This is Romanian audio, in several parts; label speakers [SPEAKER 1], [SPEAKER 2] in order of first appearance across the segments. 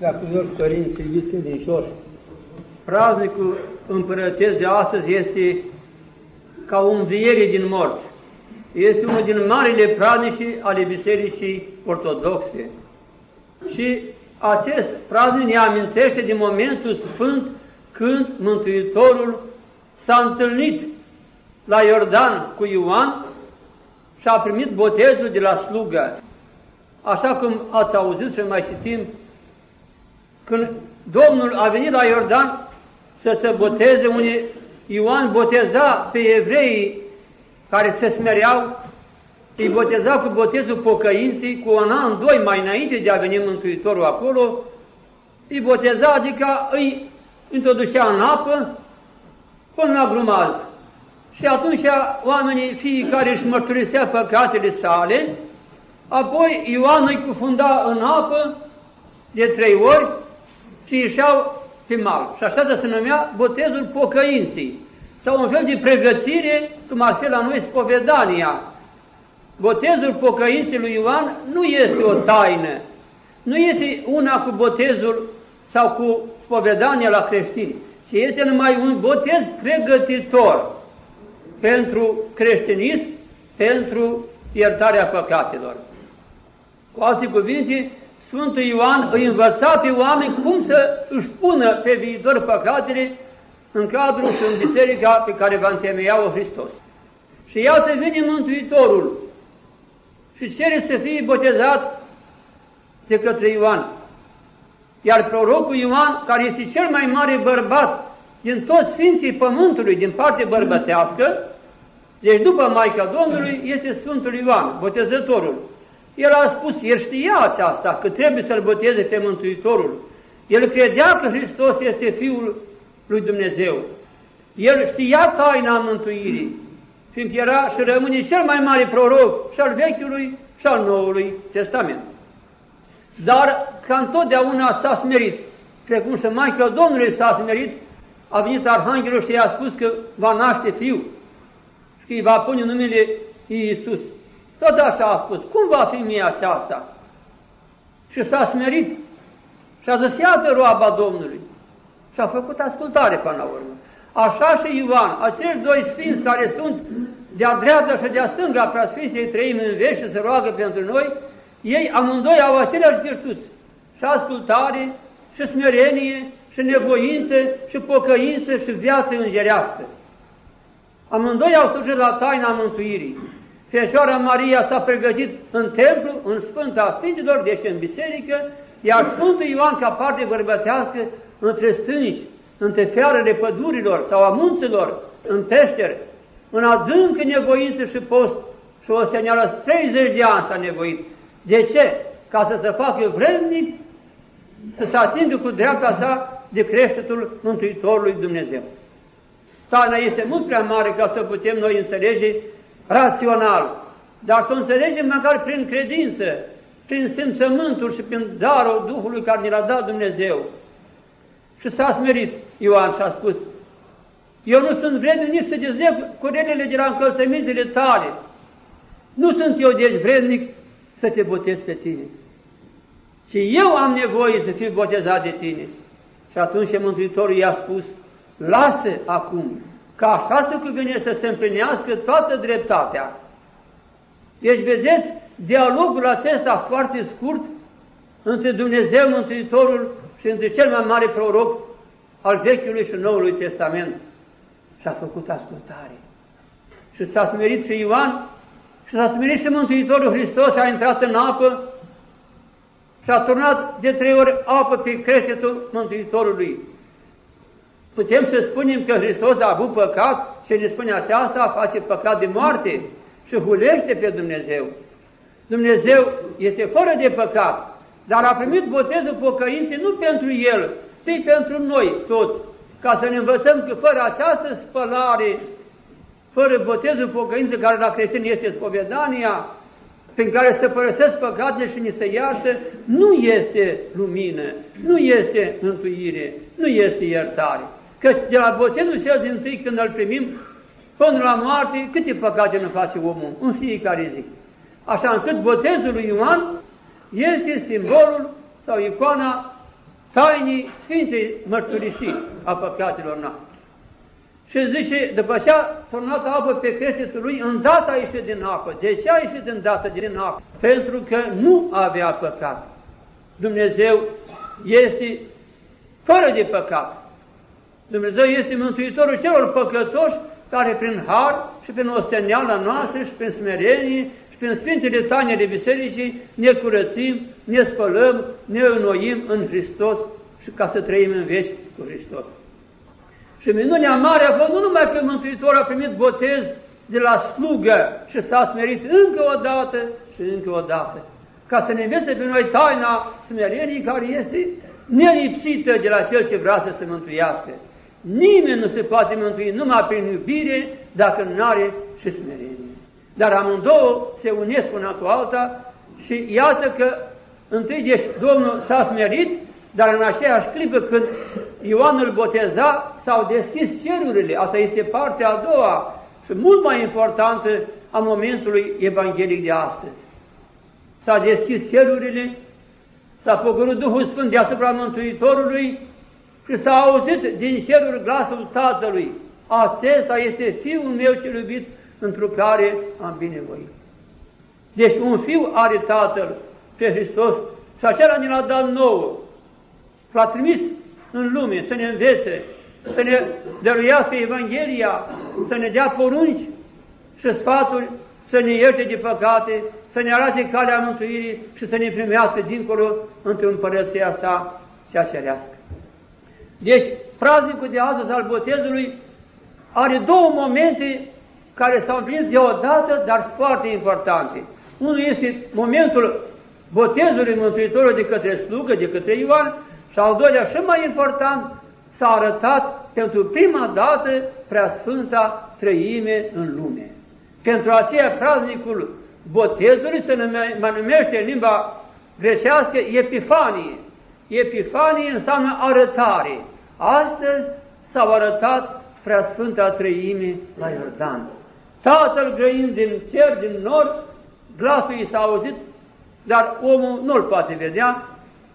[SPEAKER 1] Preacuvioși părinți, iubiți credincioși, praznicul împărătesc de astăzi este ca o înviere din morți. Este unul din marile praznici ale Bisericii Ortodoxe. Și acest praznic ne amintește din momentul sfânt când Mântuitorul s-a întâlnit la Iordan cu Ioan și a primit botezul de la slugă. Așa cum ați auzit și mai citim, când Domnul a venit la Iordan să se boteze, unde Ioan boteza pe evrei care se smereau, îi boteza cu botezul pocăinții, cu un an, doi mai înainte de a veni Mântuitorul acolo, îi boteza, adică îi introducea în apă până la grumaz. Și atunci oamenii fiecare își mărturisea păcatele sale, apoi Ioan îi cufunda în apă de trei ori și ieșeau pe mal. Și așa se numea botezul pocăinții, sau un fel de pregătire, cum ar fi la noi spovedania. Botezul pocăinții lui Ioan nu este o taină, nu este una cu botezul sau cu spovedania la creștini, ci este numai un botez pregătitor pentru creștinism, pentru iertarea păcatelor. Cu alte cuvinte, Sfântul Ioan îi învăța pe oameni cum să își pună pe viitor păcatele în cadrul și în biserica pe care va întemeia-o Hristos. Și iată vine Mântuitorul și cere să fie botezat de către Ioan. Iar prorocul Ioan, care este cel mai mare bărbat din toți Sfinții Pământului, din parte bărbătească, deci după Maica Domnului este Sfântul Ioan, botezătorul. El a spus, el știa aceasta, că trebuie să-L boteze pe Mântuitorul. El credea că Hristos este Fiul lui Dumnezeu. El știa taina mântuirii, fiindcă era și rămâne cel mai mare proroc și al Vechiului și al Noului Testament. Dar ca întotdeauna s-a smerit, precum și Maica Domnului s-a smerit, a venit Arhanghelul și i-a spus că va naște Fiul și că îi va pune numele Iisus. Tot așa a spus, cum va fi mie aceasta? Și s-a smerit și a zis, iată roaba Domnului. Și a făcut ascultare până la urmă. Așa și Ioan, acești doi sfinți care sunt de-a dreapta și de-a stânga preasfinței trăim în veci și se roagă pentru noi, ei amândoi au aceleași virtuți. Și ascultare, și smerenie, și nevoință, și pocăință, și viață îngerească. Amândoi au slujit la taina mântuirii. Fecioara Maria s-a pregătit în templu, în Sfânta Sfinților, deși în biserică, iar Sfântul Ioan, ca parte bărbătească, între stânci, între fiarele pădurilor sau a munților, în peșteri, în adâncă nevoință și post și o steneală 30 de ani s-a nevoit. De ce? Ca să se facă vrednic, să se atingă cu dreapta sa de creștetul Mântuitorului Dumnezeu. Taina este mult prea mare ca să putem noi înțelege rațional, dar să o înțelegem măcar prin credință, prin simțământul și prin darul Duhului care ne l-a dat Dumnezeu. Și s-a smerit Ioan și a spus, eu nu sunt vrednic nici să dezleg curelele de la încălțămintele tale. Nu sunt eu deci vrednic să te botez pe tine. Și eu am nevoie să fiu botezat de tine. Și atunci Mântuitorul i-a spus, lasă acum, ca așa se cuvine să se împlinească toată dreptatea. Deci, vedeți, dialogul acesta foarte scurt între Dumnezeu Mântuitorul și între cel mai mare proroc al Vechiului și Noului Testament. Și a făcut ascultare. Și s-a smerit și Ioan și s-a smerit și Mântuitorul Hristos și a intrat în apă și a turnat de trei ori apă pe creștetul Mântuitorului. Putem să spunem că Hristos a avut păcat și ne spune aceasta, face păcat de moarte și hulește pe Dumnezeu. Dumnezeu este fără de păcat, dar a primit botezul pocăinței nu pentru El, ci pentru noi toți, ca să ne învățăm că fără această spălare, fără botezul pocăinței care la creștin este spovedania, prin care se părăsesc păcatele și ni se iartă, nu este lumină, nu este mântuire, nu este iertare. Că de la botezul cel din tâi când îl primim, până la moarte, câte păcate nu face omul în fiecare zi. Așa încât botezul lui Ioan este simbolul sau icoana tainii Sfintei mărturisii a păcatelor noastre. Și zice, după ce a turnat apă pe creștetul lui, îndată a ieșit din apă. De ce a ieșit îndată din apă? Pentru că nu avea păcat. Dumnezeu este fără de păcat. Dumnezeu este Mântuitorul celor păcătoși care prin har și prin osteneala noastră și prin smerenie și prin Sfintele Taine Bisericii ne curățim, ne spălăm, ne înnoim în Hristos și ca să trăim în veci cu Hristos. Și minunea mare a fost nu numai că Mântuitorul a primit botez de la slugă și s-a smerit încă o dată și încă o dată, ca să ne învețe pe noi taina smereniei care este nelipsită de la cel ce vrea să se mântuiască. Nimeni nu se poate mântui numai prin iubire dacă nu are și smerenie. Dar amândouă se unesc una cu alta și iată că întâi deci Domnul s-a smerit, dar în aceeași clipă când Ioan îl boteza, s-au deschis cerurile. Asta este partea a doua și mult mai importantă a momentului evanghelic de astăzi. S-a deschis cerurile, s-a pogorât Duhul Sfânt deasupra Mântuitorului și s-a auzit din cerul glasul Tatălui. Acesta este Fiul meu cel iubit, într care am binevoit. Deci un fiu are Tatăl pe Hristos și acela ne l-a dat nouă. L-a trimis în lume să ne învețe, să ne dăruiască Evanghelia, să ne dea porunci și sfaturi, să ne ierte de păcate, să ne arate calea mântuirii și să ne primească dincolo într-o împărăția sa cea cerească. Deci, praznicul de astăzi al botezului are două momente care s-au împlinit deodată, dar sunt foarte importante. Unul este momentul botezului Mântuitorului de către slugă, de către Ioan, și al doilea, și mai important, s-a arătat pentru prima dată preasfânta trăime în lume. Pentru aceea praznicul botezului se numește în limba greșească Epifanie. Epifanie înseamnă arătare. Astăzi s-au arătat preasfânta trăime la Iordan. Tatăl grăind din cer, din nord, glasul i s-a auzit, dar omul nu-l poate vedea,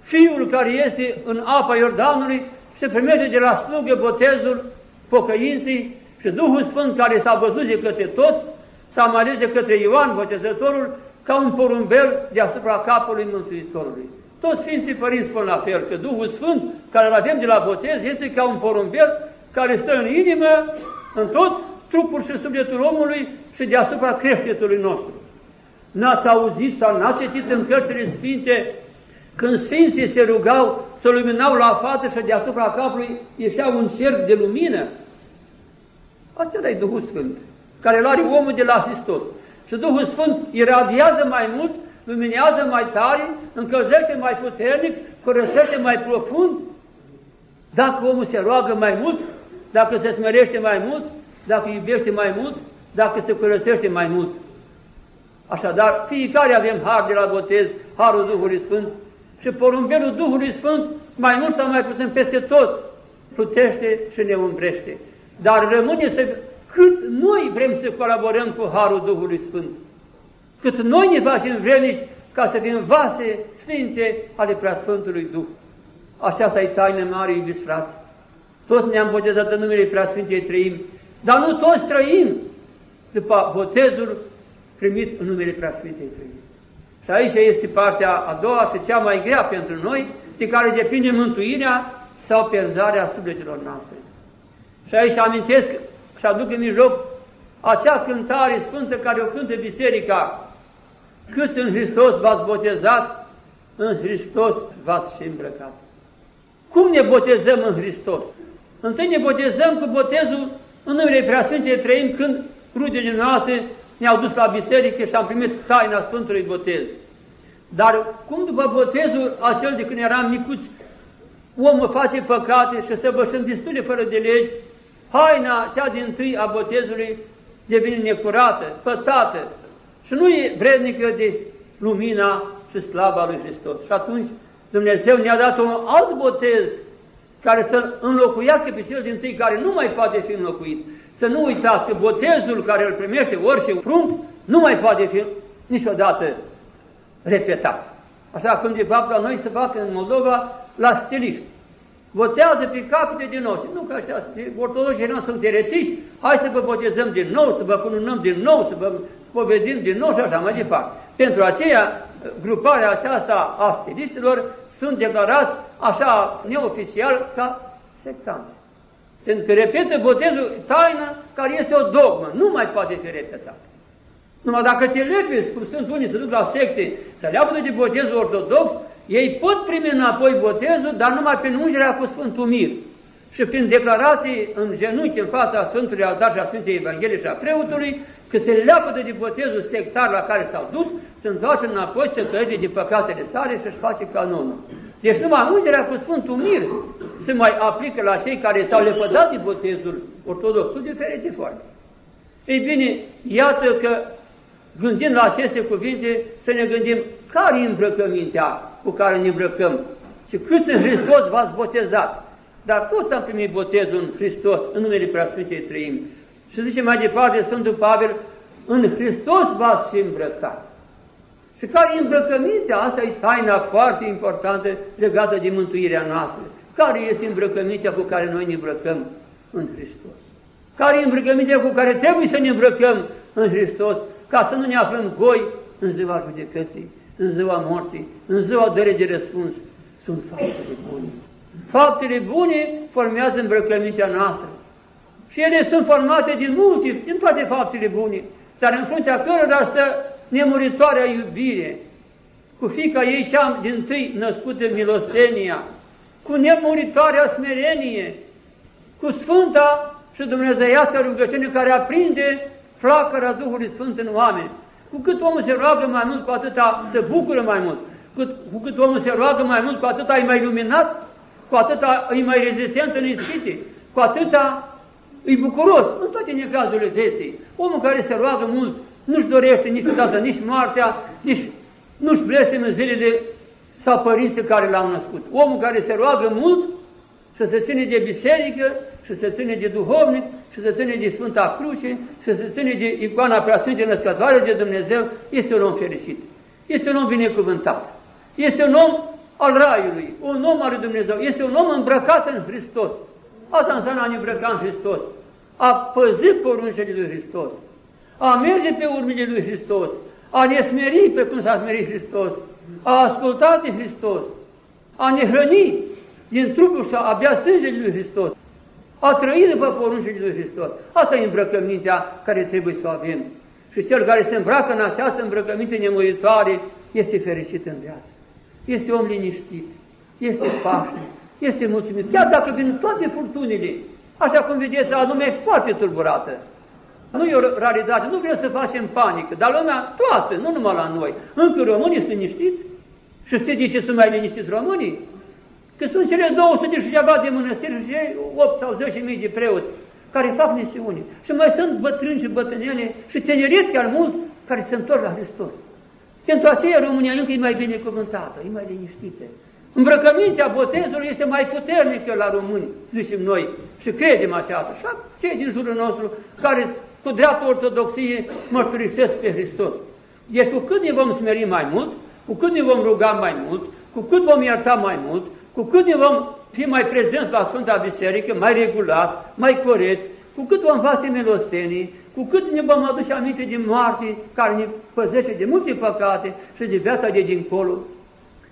[SPEAKER 1] Fiul care este în apa Iordanului se primește de la slugă botezul pocăinții și Duhul Sfânt care s-a văzut de către toți, s-a mai ales de către Ioan, botezătorul, ca un porumbel deasupra capului Mântuitorului. Toți Sfinții Părinți spun la fel, că Duhul Sfânt, care îl avem de la botez, este ca un porumbel care stă în inimă, în tot trupul și sufletul omului și deasupra creștetului nostru. N-ați auzit sau n-ați citit în cărțile Sfinte când Sfinții se rugau, să luminau la fată și deasupra capului ieșea un cerc de lumină. Asta e Duhul Sfânt, care îl are omul de la Hristos. Și Duhul Sfânt iradiază mai mult, luminează mai tare, încălzește mai puternic, curățește mai profund. Dacă omul se roagă mai mult, dacă se smerește mai mult, dacă iubește mai mult, dacă se curățește mai mult. Așadar, fiecare avem har de la botez, harul Duhului Sfânt, și porumbelul Duhului Sfânt, mai mult sau mai puțin peste toți, plutește și ne umbrește. Dar rămâne să, cât noi vrem să colaborăm cu Harul Duhului Sfânt, cât noi ne facem vrenici ca să fim vase sfinte ale Preasfântului Duh. Așa e taină mare, iubiți frați. Toți ne-am botezat în numele Preasfintei Trăim, dar nu toți trăim după botezul primit în numele Preasfintei Trăim. Și aici este partea a doua și cea mai grea pentru noi, de care depinde mântuirea sau pierzarea sufletelor noastre. Și aici amintesc și aduc în mijloc acea cântare sfântă care o cântă Biserica. Câți în Hristos v-ați botezat, în Hristos v-ați și îmbrăcat. Cum ne botezăm în Hristos? Întâi ne botezăm cu botezul în numele Preasfântei Trăim când rudele noastre ne-au dus la biserică și am primit taina Sfântului Botez. Dar cum după botezul acel de când eram micuți, omul face păcate și se vășăm destule fără de legi, haina cea din tâi a botezului devine necurată, pătată și nu e vrednică de lumina și slava lui Hristos. Și atunci Dumnezeu ne-a dat un alt botez care să înlocuiască pe cel din tâi care nu mai poate fi înlocuit. Să nu uitați că botezul care îl primește orice prunc nu mai poate fi niciodată repetat. așa cum de fapt la noi se fac în Moldova la stiliști. Votează pe capete din nou. Și nu că ăștia ortodoxi nu sunt eretiști, hai să vă botezăm din nou, să vă cununăm din nou, să vă spovedim din nou și așa mai departe. Pentru aceea, gruparea aceasta a stiliștilor sunt declarați așa neoficial ca sectanți. Pentru că repetă botezul taină care este o dogmă, nu mai poate fi repetată. Numai dacă te lepezi, cum sunt unii să duc la secte, să leapă de botezul ortodox, ei pot primi înapoi botezul, dar numai prin ungerea cu Sfântul Mir și prin declarații în genunchi în fața Sfântului Altar și a Sfântei Evanghelie și a preotului, că se leapă de botezul sectar la care s-au dus, se întoarce înapoi, se căiește de păcatele sale și își face canonul. Deci numai ungerea cu Sfântul Mir se mai aplică la cei care s-au lepădat de botezul ortodox, sunt diferite forme. Ei bine, iată că gândind la aceste cuvinte, să ne gândim care e îmbrăcămintea cu care ne îmbrăcăm și câți în Hristos v-ați botezat. Dar toți am primit botezul în Hristos, în numele Preasfântei Trăim. Și zice mai departe Sfântul Pavel, în Hristos v-ați și îmbrăcat. Și care e îmbrăcămintea? Asta e taina foarte importantă legată de mântuirea noastră. Care este îmbrăcămintea cu care noi ne îmbrăcăm în Hristos? Care e îmbrăcămintea cu care trebuie să ne îmbrăcăm în Hristos ca să nu ne aflăm goi în ziua judecății, în ziua morții, în ziua dării de răspuns. Sunt faptele bune. Faptele bune formează îmbrăcămintea noastră. Și ele sunt formate din multe, din toate faptele bune, dar în fruntea cărora stă nemuritoarea iubire, cu fica ei cea din tâi născută milostenia, cu nemuritoarea smerenie, cu Sfânta și Dumnezeiască rugăciune care aprinde flacăra Duhului Sfânt în oameni. Cu cât omul se roagă mai mult, cu atâta se bucură mai mult. Cât, cu cât omul se roagă mai mult, cu atâta e mai luminat, cu atâta e mai rezistent în ispite, cu atâta e bucuros în toate necazurile vieții. Omul care se roagă mult nu-și dorește niciodată nici moartea, nici nu-și în zilele sau părinții care l-au născut. Omul care se roagă mult să se ține de biserică și să se ține de duhovnic și să se ține de Sfânta Cruce și să se ține de icoana preasfinte născătoare de Dumnezeu, este un om fericit. Este un om binecuvântat. Este un om al Raiului, un om al lui Dumnezeu. Este un om îmbrăcat în Hristos. Asta înseamnă a ne îmbrăca în Hristos. A păzit poruncele lui Hristos. A merge pe urmile lui Hristos. A ne smeri pe cum s-a smerit Hristos. A ascultat de Hristos. A ne hrăni din trupul și abia sângele lui Hristos. A trăit după poruncile lui Hristos. Asta e îmbrăcămintea care trebuie să o avem. Și cel care se îmbracă în această îmbrăcăminte nemuritoare este fericit în viață. Este om liniștit, este pașnic, este mulțumit. Chiar dacă vin toate furtunile, așa cum vedeți, lumea e foarte tulburată. Nu e o raritate, nu vrem să facem panică, dar lumea toată, nu numai la noi. Încă românii sunt liniștiți? Și știți de ce sunt mai liniștiți românii? Că sunt cele 200 și ceva de mănăstiri și cei 8 sau 10 mii de preoți care fac misiuni. Și mai sunt bătrâni și bătrânele și tineret chiar mult care se întorc la Hristos. Pentru aceea România încă e mai binecuvântată, e mai liniștită. Îmbrăcămintea botezului este mai puternică la români, zicem noi, și credem așa. Și cei din jurul nostru care cu dreaptă ortodoxie mărturisesc pe Hristos. Deci cu cât ne vom smeri mai mult, cu cât ne vom ruga mai mult, cu cât vom ierta mai mult, cu cât ne vom fi mai prezenți la Sfânta Biserică, mai regulat, mai coreți, cu cât vom face milostenii, cu cât ne vom aduce aminte de moarte care ne păzește de multe păcate și de viața de dincolo,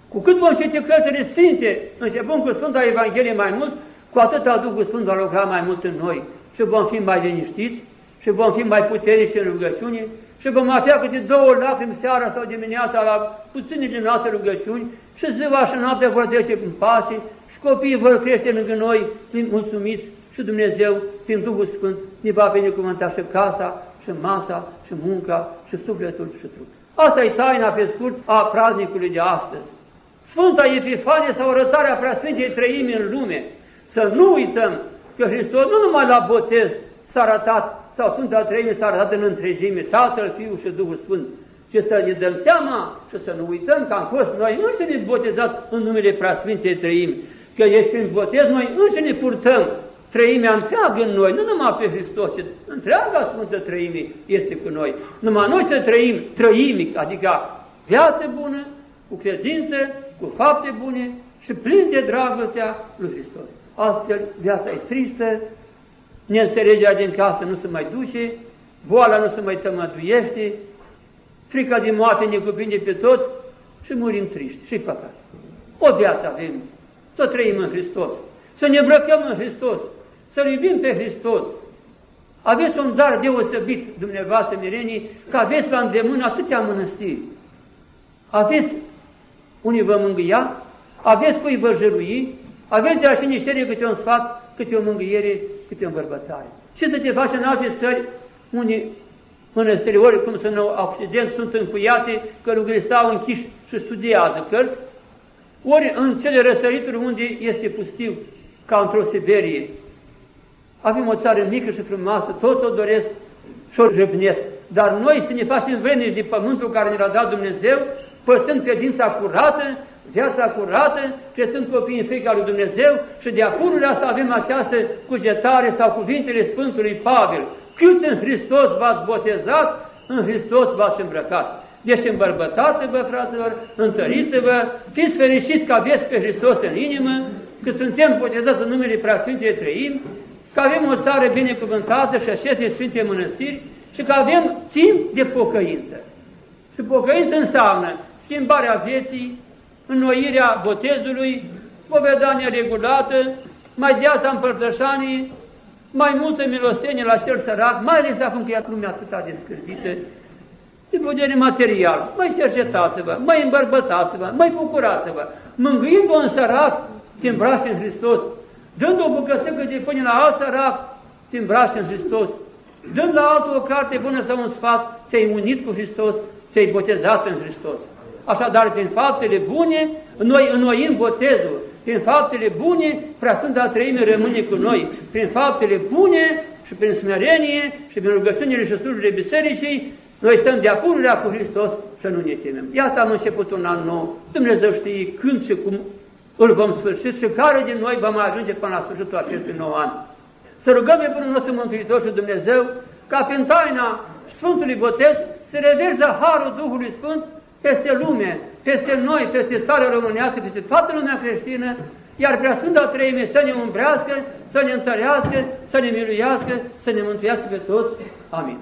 [SPEAKER 1] cu cât vom citi cărțile sfinte, începând cu Sfânta Evanghelie mai mult, cu atât Duhul Sfânt va lucra mai mult în noi și vom fi mai liniștiți și vom fi mai puternici în rugăciune și vom avea câte două lacrimi seara sau dimineața la puținile noastre rugăciuni și ziua și noaptea vor trece în pace și copiii vor crește lângă noi, fiind mulțumiți și Dumnezeu, prin Duhul Sfânt, ne va binecuvânta și casa, și masa, și munca, și sufletul, și trupul. Asta e taina, pe scurt, a praznicului de astăzi. Sfânta Epifanie sau arătarea Preasfintei Trăimi în lume. Să nu uităm că Hristos nu numai la botez s-a arătat sau Sfânta Treime s-a arătat în întregime, Tatăl, Fiul și Duhul Sfânt, ci să ne dăm seama și să nu uităm că am fost noi înșine botezați în numele Preasfintei Trăimi, că ești prin botez, noi înșine purtăm trăimea întreagă în noi, nu numai pe Hristos, ci întreaga Sfântă Trăime este cu noi. Numai noi să trăim trăimic, adică viață bună, cu credință, cu fapte bune și plin de dragostea lui Hristos. Astfel, viața e tristă, neînțelegerea din casă nu se mai duce, boala nu se mai tămăduiește, frica din moarte ne cuprinde pe toți și murim triști și păcat. O viață avem, să trăim în Hristos, să ne îmbrăcăm în Hristos, să-L iubim pe Hristos. Aveți un dar deosebit, dumneavoastră, mirenii, că aveți la îndemână atâtea mănăstiri. Aveți unii vă mângâia, aveți cui vă jărui, aveți de la și niște câte un sfat, câte o mângâiere, câte o îmbărbătare. Și să te faci în alte țări, unii mănăstiri, ori cum să nu Occident, sunt încuiate, călugării stau închiși și studiază cărți, ori în cele răsărituri unde este pustiu, ca într-o Siberie. Avem o țară mică și frumoasă, toți o doresc și o răbnesc. Dar noi să ne facem vrenici din pământul care ne l-a dat Dumnezeu, păstrând credința curată, viața curată, sunt copii în frica lui Dumnezeu și de apururile asta avem această cugetare sau cuvintele Sfântului Pavel. Cât în Hristos v-ați botezat, în Hristos v-ați îmbrăcat. Deci îmbărbătați-vă, fraților, întăriți-vă, fiți fericiți că aveți pe Hristos în inimă, că suntem botezați în numele Preasfintei Trăim, că avem o țară binecuvântată și așeze Sfinte Mănăstiri și că avem timp de pocăință. Și pocăință înseamnă schimbarea vieții, înnoirea botezului, spovedania regulată, mai deasa împărtășanii, mai multă milostenie la cel sărac, mai ales acum că e lumea atâta de scârbită, de vedere material, mai cercetați-vă, mai îmbărbătați-vă, mai bucurați-vă, mângâind un sărac, te îmbraci în Hristos, dând o bucățică de pâine la alt sărac, te îmbraci în Hristos, dând la altul o carte bună sau un sfat, te-ai unit cu Hristos, te-ai botezat în Hristos. Așadar, prin faptele bune, noi înnoim botezul. Prin faptele bune, Preasfânta Trăime rămâne cu noi. Prin faptele bune și prin smerenie și prin rugăciunile și slujile bisericii, noi stăm de apururea cu Hristos și nu ne temem. Iată am început un an nou. Dumnezeu știe când și cum îl vom sfârși și care din noi vom ajunge până la sfârșitul acestui nou an. Să rugăm pe Bunul nostru Mântuitor și Dumnezeu ca prin taina Sfântului Botez să reverză Harul Duhului Sfânt peste lume, peste noi, peste țara românească, peste toată lumea creștină, iar prea Sfânta Treime să ne umbrească, să ne întărească, să ne miluiască, să ne mântuiască pe toți. Amin.